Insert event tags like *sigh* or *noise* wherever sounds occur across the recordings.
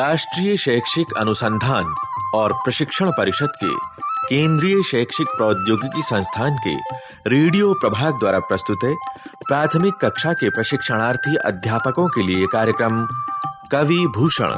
राष्ट्रीय शैक्षिक अनुसंधान और प्रशिक्षण परिषद के केंद्रीय शैक्षिक प्रौद्योगिकी संस्थान के रेडियो प्रभाग द्वारा प्रस्तुत है प्राथमिक कक्षा के प्रशिक्षणार्थी अध्यापकों के लिए कार्यक्रम कवि भूषण।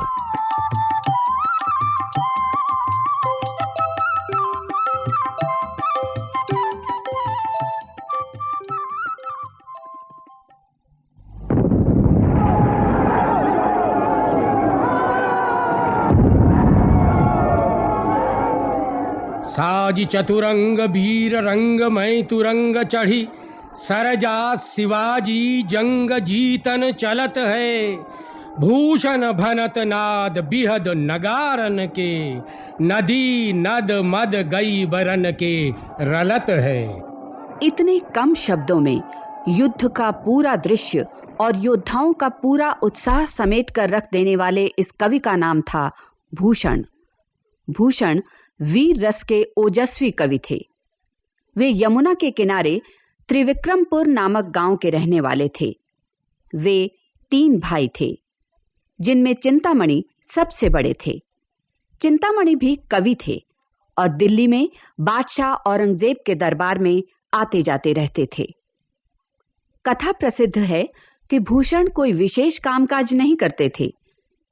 साज चतुरंग वीर रंग मैं तुरंग चढ़ी। सरजा शिवाजी जंग जीतन चलत है। भूषण भनत नाद बिहद नगारन के। नदी नद मद गई बरन के रलत है। इतने कम शब्दों में युद्ध का पूरा दृश्य और योद्धाओं का पूरा उत्साह समेट कर रख देने वाले इस कवि का नाम था भूषण। भूषण वीर रस के ओजस्वी कवि थे। वे यमुना के किनारे त्रिविक्रमपुर नामक गाँव के रहने वाले थे। वे तीन भाई थे, जिनमें चिंतामणि सबसे बड़े थे। चिंतामणि भी कवि थे और दिल्ली में बादशाह औरंगज़ेब के दरबार में आते जाते रहते थे। कथा प्रसिद्ध है कि भूषण कोई विशेष कामकाज नहीं करते थे।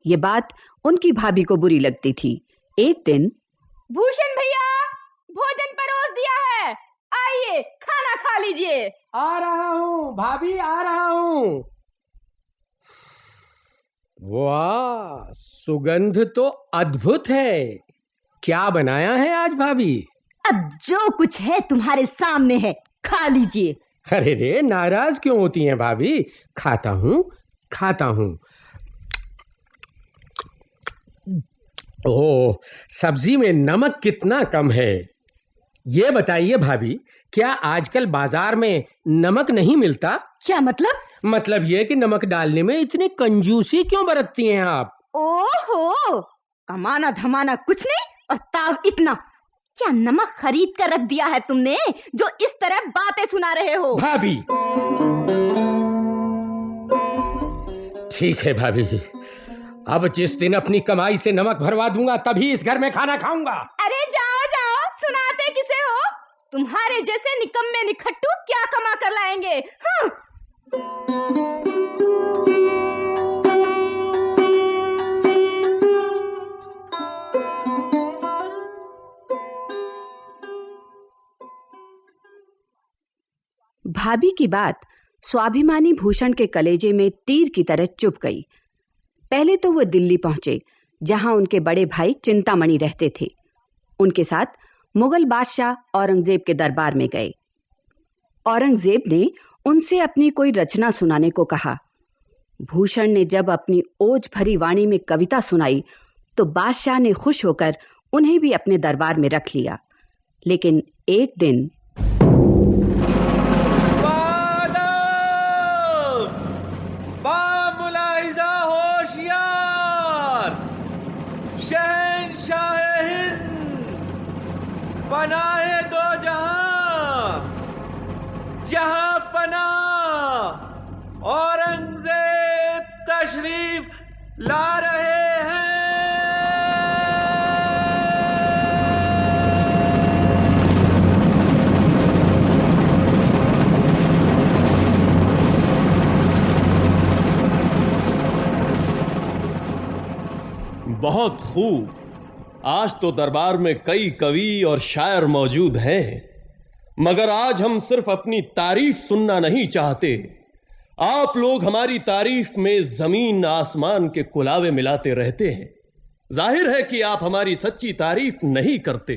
ये बात उनकी भाभी को बुरी लगती थी। एक दिन भूषण भैया भोजन परोस दिया है। आइए खाना खा लीजिए। आ रहा हूँ भाभी आ रहा हूँ। वाह सुगंध तो अद्भुत है। क्या बनाया है आज भाभी? अब जो कुछ है तुम्हारे सामने है खा लीजिए। अरे रे नाराज़ क्यों होती हैं भाभी? खाता हूँ खाता हूँ। ओह सब्ज़ी में नमक कितना कम है। ये बताइए भाभी क्या आजकल बाज़ार में नमक नहीं मिलता? क्या मतलब? मतलब ये कि नमक डालने में इतनी कंजूसी क्यों बरतती हैं आप? ओहो कमाना धमाना कुछ नहीं और ताव इतना। क्या नमक खरीद कर रख दिया है तुमने जो इस तरह बातें सुना रहे हो? भाभी! ठीक है भाभी। अब जिस दिन अपनी कमाई से नमक भरवा दूँगा, तभी इस घर में खाना खाऊँगा। अरे, जाओ जाओ, सुनाते किसे हो? तुम्हारे जैसे निकम्मे निखट्टू क्या कमा कर लाएँगे? हाँ। भाभी की बात स्वाभिमानी भूषण के कलेजे में तीर की तरह चुप गई। पहले तो वो दिल्ली पहुँचे, जहाँ उनके बड़े भाई चिंतामणि रहते थे। उनके साथ मुगल बादशाह औरंगज़ेब के दरबार में गए। औरंगज़ेब ने उनसे अपनी कोई रचना सुनाने को कहा। भूषण ने जब अपनी ओज भरी वाणी में कविता सुनाई तो बादशाह ने खुश होकर उन्हें भी अपने दरबार में रख लिया। लेकिन एक दिन शहनशाह हिंद पनाहे दो जहाँ जहाँ पना औरंगज़ेब तशरीफ़ ला रहे हैं। बहुत खूब। आज तो दरबार में कई कवि और शायर मौजूद हैं, मगर आज हम सिर्फ़ अपनी तारीफ़ सुनना नहीं चाहते। आप लोग हमारी तारीफ़ में ज़मीन आसमान के कुलावे मिलाते रहते हैं। ज़ाहिर है कि आप हमारी सच्ची तारीफ़ नहीं करते।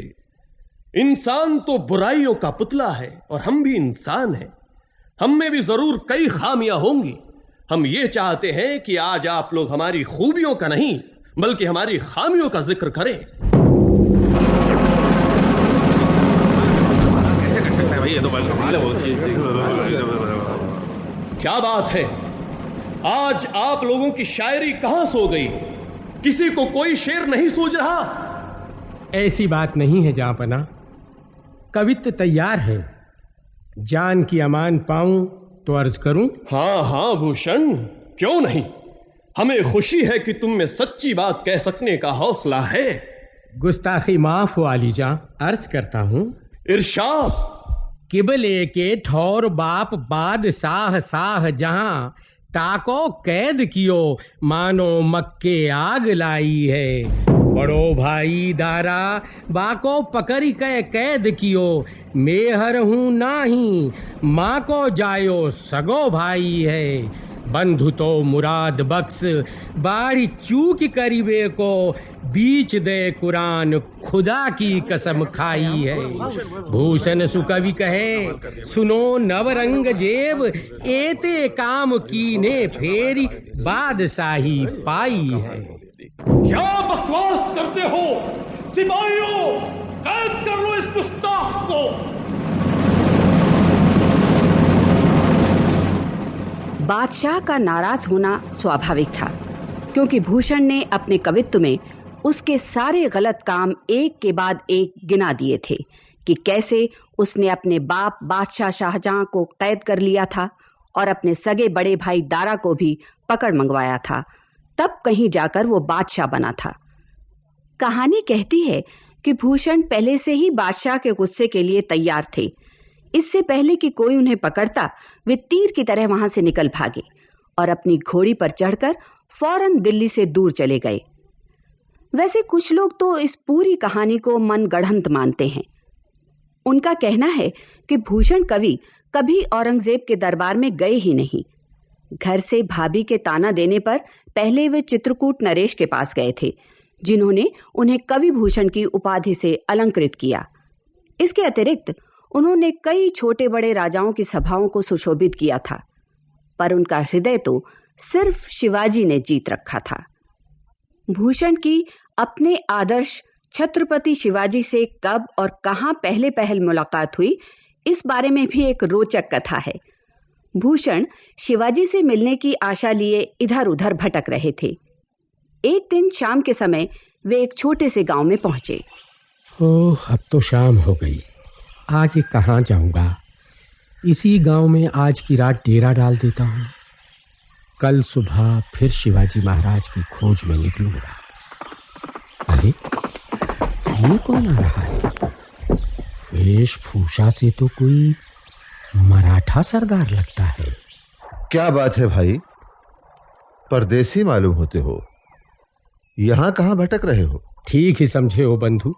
इंसान तो बुराइयों का पुतला है और हम भी इंसान हैं। हम में भी ज़रूर कई खामियाँ होंगी। हम ये चाहते हैं कि आज आप लोग हमारी खूबियों का नहीं बल्कि हमारी खामियों का ज़िक्र करें। कैसे कर सकते हैं भाई? ये तो है वो चीज़ क्या बात है? आज आप लोगों की शायरी कहाँ सो गई? किसी को कोई शेर नहीं सूझ रहा? ऐसी बात नहीं है जापना। कवित्व तैयार है। जान की अमान पाऊँ तो अर्ज़ करूँ? हाँ हाँ भूषण क्यों नहीं? हमें खुशी है कि तुम में सच्ची बात कह सकने का हौसला है। गुस्ताखी माफ़ वाली जा अर्ज़ करता हूँ। इरशाद। किबले के ठौर बाप बादशाह शाह जहाँ ताको कैद कियो मानो मक्के आग लाई है। बड़ो भाई दारा बाको पकड़ के कैद कियो मेहर हूँ नाही माँ को जायो सगो भाई है। बंधु तो मुराद बख्श बारी चूक करीबे को, बीच दे कुरान खुदा की कसम खाई है। भूषण सुकवि कहे, सुनो नवरंग जेब, एते काम की ने फेरी बादशाही पाई है। क्या बकवास करते हो? सिपाहियों, कैद कर लो इस गुस्ताख को। बादशाह का नाराज़ होना स्वाभाविक था, क्योंकि भूषण ने अपने कवित्व में उसके सारे गलत काम एक के बाद एक गिना दिए थे कि कैसे उसने अपने बाप बादशाह शाहजहां को कैद कर लिया था और अपने सगे बड़े भाई दारा को भी पकड़ मंगवाया था। तब कहीं जाकर वो बादशाह बना था। कहानी कहती है कि भूषण पहले से ही बादशाह के गुस्से के लिए तैयार थे। इससे पहले कि कोई उन्हें पकड़ता वे तीर की तरह वहाँ से निकल भागे और अपनी घोड़ी पर चढ़कर फ़ौरन दिल्ली से दूर चले गए। वैसे कुछ लोग तो इस पूरी कहानी को मन गढ़ंत मानते हैं। उनका कहना है कि भूषण कवि कभी औरंगज़ेब के दरबार में गए ही नहीं। घर से भाभी के ताना देने पर पहले वे चित्रकूट नरेश के पास गए थे, जिन्होंने उन्हें कवि भूषण की उपाधि से अलंकृत किया। इसके अतिरिक्त उन्होंने कई छोटे बड़े राजाओं की सभाओं को सुशोभित किया था, पर उनका हृदय तो सिर्फ़ शिवाजी ने जीत रखा था। भूषण की अपने आदर्श छत्रपति शिवाजी से कब और कहाँ पहले पहल मुलाकात हुई, इस बारे में भी एक रोचक कथा है। भूषण शिवाजी से मिलने की आशा लिए इधर उधर भटक रहे थे। एक दिन शाम के समय वे एक छोटे से गाँव में पहुँचे। ओह, अब तो शाम हो गई। आगे कहाँ जाऊँगा? इसी गाँव में आज की रात डेरा डाल देता हूँ। कल सुबह फिर शिवाजी महाराज की खोज में निकलूँगा। अरे ये कौन आ रहा है? वेशभूषा से तो कोई मराठा सरदार लगता है। क्या बात है भाई? परदेसी मालूम होते हो। यहाँ कहाँ भटक रहे हो? ठीक ही समझे हो बंधु।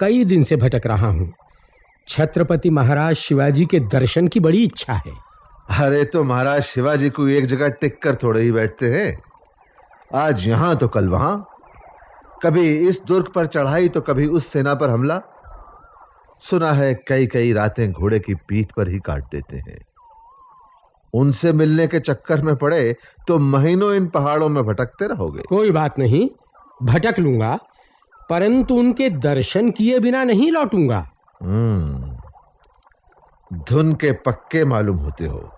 कई दिन से भटक रहा हूँ। छत्रपति महाराज शिवाजी के दर्शन की बड़ी इच्छा है। अरे तो महाराज शिवाजी को एक जगह टिक कर थोड़े ही बैठते हैं। आज यहाँ तो कल वहाँ। कभी इस दुर्ग पर चढ़ाई तो कभी उस सेना पर हमला। सुना है कई कई रातें घोड़े की पीठ पर ही काट देते हैं। उनसे मिलने के चक्कर में पड़े तो महीनों इन पहाड़ों में भटकते रहोगे। कोई बात नहीं भटक लूँगा परंतु उनके दर्शन किए बिना नहीं लौटूँगा। धुन के पक्के मालूम होते हो।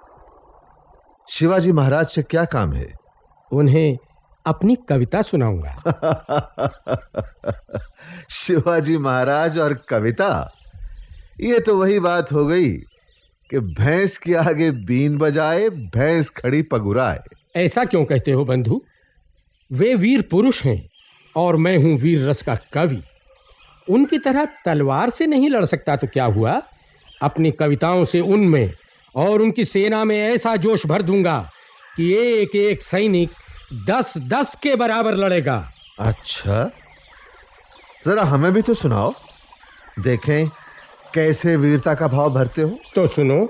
शिवाजी महाराज से क्या काम है? उन्हें अपनी कविता सुनाऊँगा। *laughs* शिवाजी महाराज और कविता? ये तो वही बात हो गई कि भैंस के आगे बीन बजाए भैंस खड़ी पगुराए। ऐसा क्यों कहते हो बंधु? वे वीर पुरुष हैं और मैं हूँ वीर रस का कवि। उनकी तरह तलवार से नहीं लड़ सकता तो क्या हुआ? अपनी कविताओं से उनमें और उनकी सेना में ऐसा जोश भर दूँगा कि एक एक सैनिक दस दस के बराबर लड़ेगा। अच्छा। जरा हमें भी तो सुनाओ। देखें कैसे वीरता का भाव भरते हो? तो सुनो।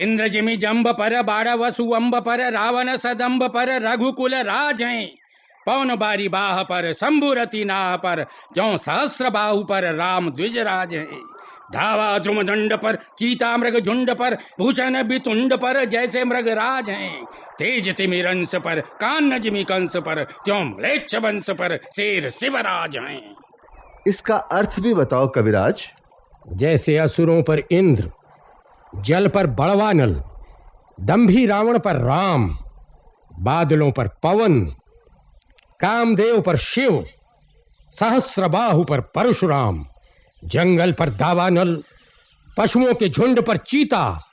इंद्र जिमि जम्ब पर बाड़ वसु अम्ब पर रावण सदम्ब पर रघुकुल राज हैं। पवन बारी बाह पर शंभुरति नाह पर जो सहस्र बाहु पर राम द्विज राज हैं। धावा ध्रुम दंड पर चीता मृग झुंड पर भूषण बितुंड पर जैसे मृग राज है। तेज तिमिरंस पर कान्न जिमि कंस पर त्यों म्लेच्छ वंश पर शेर शिवराज हैं। इसका अर्थ भी बताओ कविराज। जैसे असुरों पर इंद्र जल पर बड़वानल दंभी रावण पर राम बादलों पर पवन कामदेव पर शिव सहस्रबाहु पर परशुराम जंगल पर दावानल पशुओं के झुंड पर चीता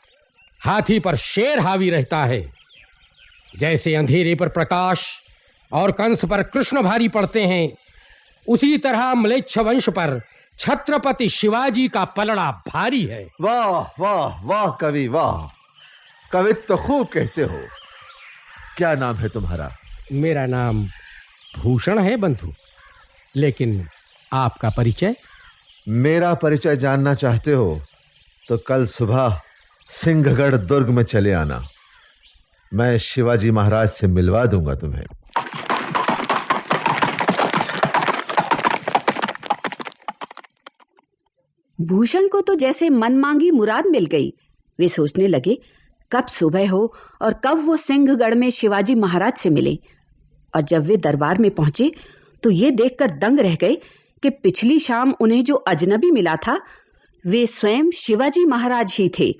हाथी पर शेर हावी रहता है। जैसे अंधेरे पर प्रकाश और कंस पर कृष्ण भारी पड़ते हैं उसी तरह म्लेच्छ वंश पर छत्रपति शिवाजी का पलड़ा भारी है। वाह वाह वाह कवि वाह। कवित तो खूब कहते हो। क्या नाम है तुम्हारा? मेरा नाम भूषण है बंधु लेकिन आपका परिचय? मेरा परिचय जानना चाहते हो तो कल सुबह सिंहगढ़ दुर्ग में चले आना। मैं शिवाजी महाराज से मिलवा दूँगा तुम्हें। भूषण को तो जैसे मन मांगी मुराद मिल गई। वे सोचने लगे कब सुबह हो और कब वो सिंहगढ़ में शिवाजी महाराज से मिले। और जब वे दरबार में पहुँचे तो ये देखकर दंग रह गए कि पिछली शाम उन्हें जो अजनबी मिला था, वे स्वयं शिवाजी महाराज ही थे।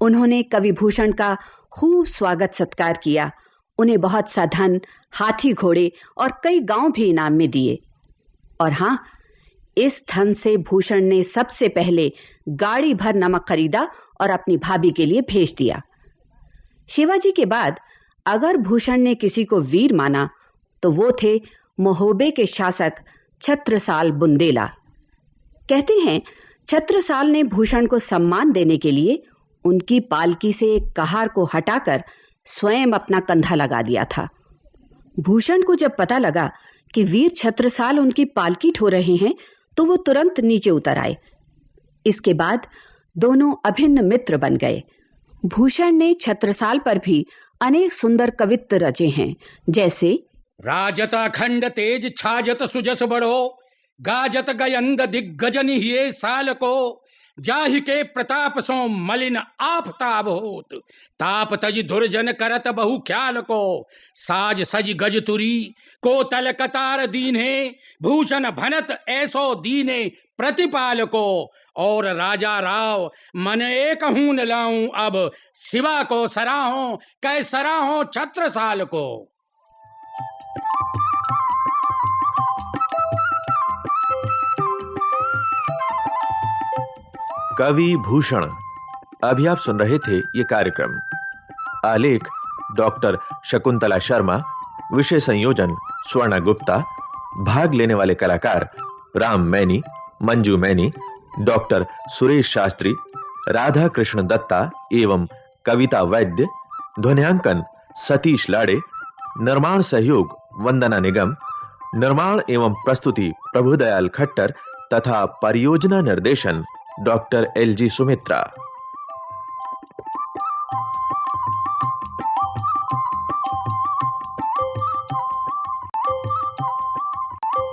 उन्होंने कवि भूषण का खूब स्वागत सत्कार किया। उन्हें बहुत सा धन, हाथी घोड़े और कई गाँव भी इनाम में दिए। और हाँ इस धन से भूषण ने सबसे पहले गाड़ी भर नमक खरीदा और अपनी भाभी के लिए भेज दिया। शिवाजी के बाद अगर भूषण ने किसी को वीर माना तो वो थे महोबे के शासक छत्रसाल बुंदेला। कहते हैं, छत्रसाल ने भूषण को सम्मान देने के लिए उनकी पालकी से एक कहार को हटाकर स्वयं अपना कंधा लगा दिया था। भूषण को जब पता लगा कि वीर छत्रसाल उनकी पालकी ठो रहे हैं तो वो तुरंत नीचे उतर आए। इसके बाद दोनों अभिन्न मित्र बन गए। भूषण ने छत्रसाल पर भी अनेक सुंदर कवित्व रचे हैं, जैसे राजत अखंड तेज छाजत सुजस बढ़ो गाजत गयंद दिग्गज निये साल को जाहि के प्रताप सो मलिन आफताब होत। ताप तज दुर्जन करत बहु ख्याल को। साज सज गज तुरी को तल कतार दीने भूषण भनत ऐसो दीने प्रतिपाल को। और राजा राव, मन एक हूँ लाऊं अब, शिवा को सराहो, कै सराहो छत्रसाल को। कवि भूषण। अभी आप सुन रहे थे ये कार्यक्रम। आलेख, डॉक्टर शकुंतला शर्मा, विषय संयोजन, स्वर्ण गुप्ता, भाग लेने वाले कलाकार, राम मैनी, मंजू मैनी, डॉक्टर सुरेश शास्त्री, राधा कृष्ण दत्ता एवं कविता वैद्य, ध्वनियांकन सतीश लाड़े, निर्माण सहयोग वंदना निगम, निर्माण एवं प्रस्तुति प्रभुदयाल खट्टर तथा परियोजना निर्देशन डॉक्टर एल जी सुमित्रा।